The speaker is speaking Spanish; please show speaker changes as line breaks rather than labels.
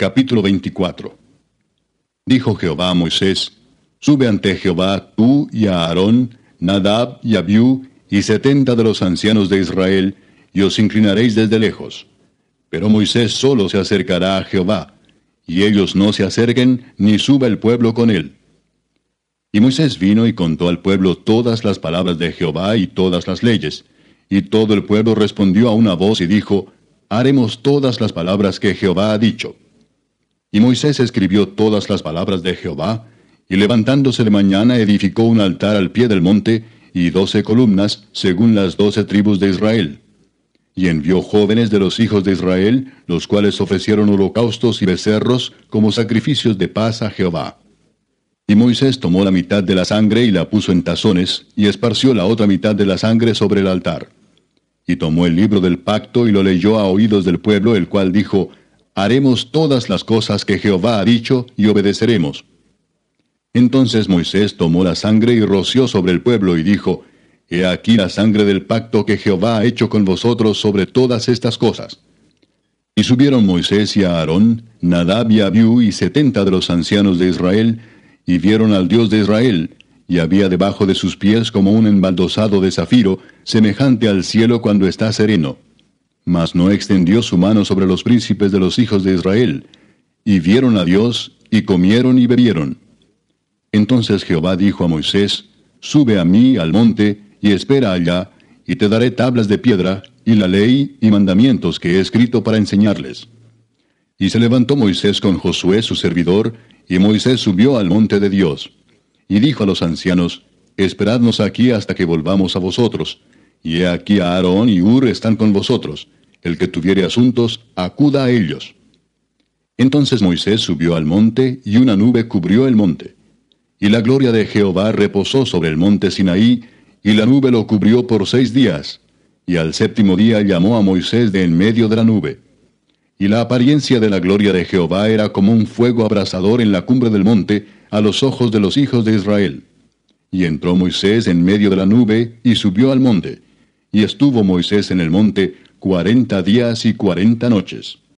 Capítulo 24 Dijo Jehová a Moisés, Sube ante Jehová tú y a Aarón, Nadab y Abiú, y setenta de los ancianos de Israel, y os inclinaréis desde lejos. Pero Moisés solo se acercará a Jehová, y ellos no se acerquen, ni suba el pueblo con él. Y Moisés vino y contó al pueblo todas las palabras de Jehová y todas las leyes. Y todo el pueblo respondió a una voz y dijo, Haremos todas las palabras que Jehová ha dicho. Y Moisés escribió todas las palabras de Jehová, y levantándose de mañana edificó un altar al pie del monte, y doce columnas, según las doce tribus de Israel. Y envió jóvenes de los hijos de Israel, los cuales ofrecieron holocaustos y becerros como sacrificios de paz a Jehová. Y Moisés tomó la mitad de la sangre y la puso en tazones, y esparció la otra mitad de la sangre sobre el altar. Y tomó el libro del pacto y lo leyó a oídos del pueblo, el cual dijo, haremos todas las cosas que Jehová ha dicho y obedeceremos. Entonces Moisés tomó la sangre y roció sobre el pueblo y dijo, He aquí la sangre del pacto que Jehová ha hecho con vosotros sobre todas estas cosas. Y subieron Moisés y Aarón, Nadab y Abiú y setenta de los ancianos de Israel, y vieron al Dios de Israel, y había debajo de sus pies como un embaldosado de zafiro, semejante al cielo cuando está sereno mas no extendió su mano sobre los príncipes de los hijos de Israel, y vieron a Dios, y comieron y bebieron. Entonces Jehová dijo a Moisés, Sube a mí al monte, y espera allá, y te daré tablas de piedra, y la ley y mandamientos que he escrito para enseñarles. Y se levantó Moisés con Josué su servidor, y Moisés subió al monte de Dios. Y dijo a los ancianos, Esperadnos aquí hasta que volvamos a vosotros. Y he aquí Aarón y Ur están con vosotros el que tuviere asuntos, acuda a ellos. Entonces Moisés subió al monte, y una nube cubrió el monte. Y la gloria de Jehová reposó sobre el monte Sinaí, y la nube lo cubrió por seis días. Y al séptimo día llamó a Moisés de en medio de la nube. Y la apariencia de la gloria de Jehová era como un fuego abrasador en la cumbre del monte, a los ojos de los hijos de Israel. Y entró Moisés en medio de la nube, y subió al monte. Y estuvo Moisés en el monte cuarenta días y cuarenta noches.